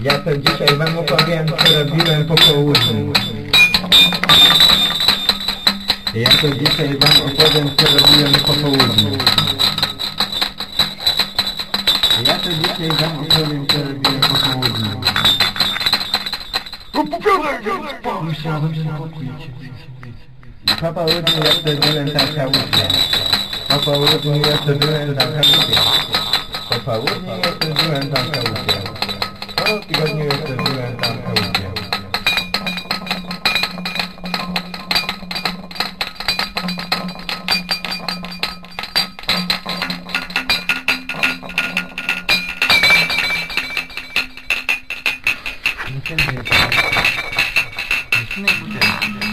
Ja to dzisiaj wam opowiem, co robiłem po południu. Ja to dzisiaj wam opowiem, co robiłem po południu. Ja to dzisiaj wam opowiem, co robiłem po południu. Myślałem, że napokójcie. Po południu jeszcze byłem tam chałupie. Po południu jeszcze byłem tam chałupie. Po południu jeszcze byłem tam chałupie. tygodniu jestem byłem tam w Europie. 무슨 일이야? 무슨 일이야?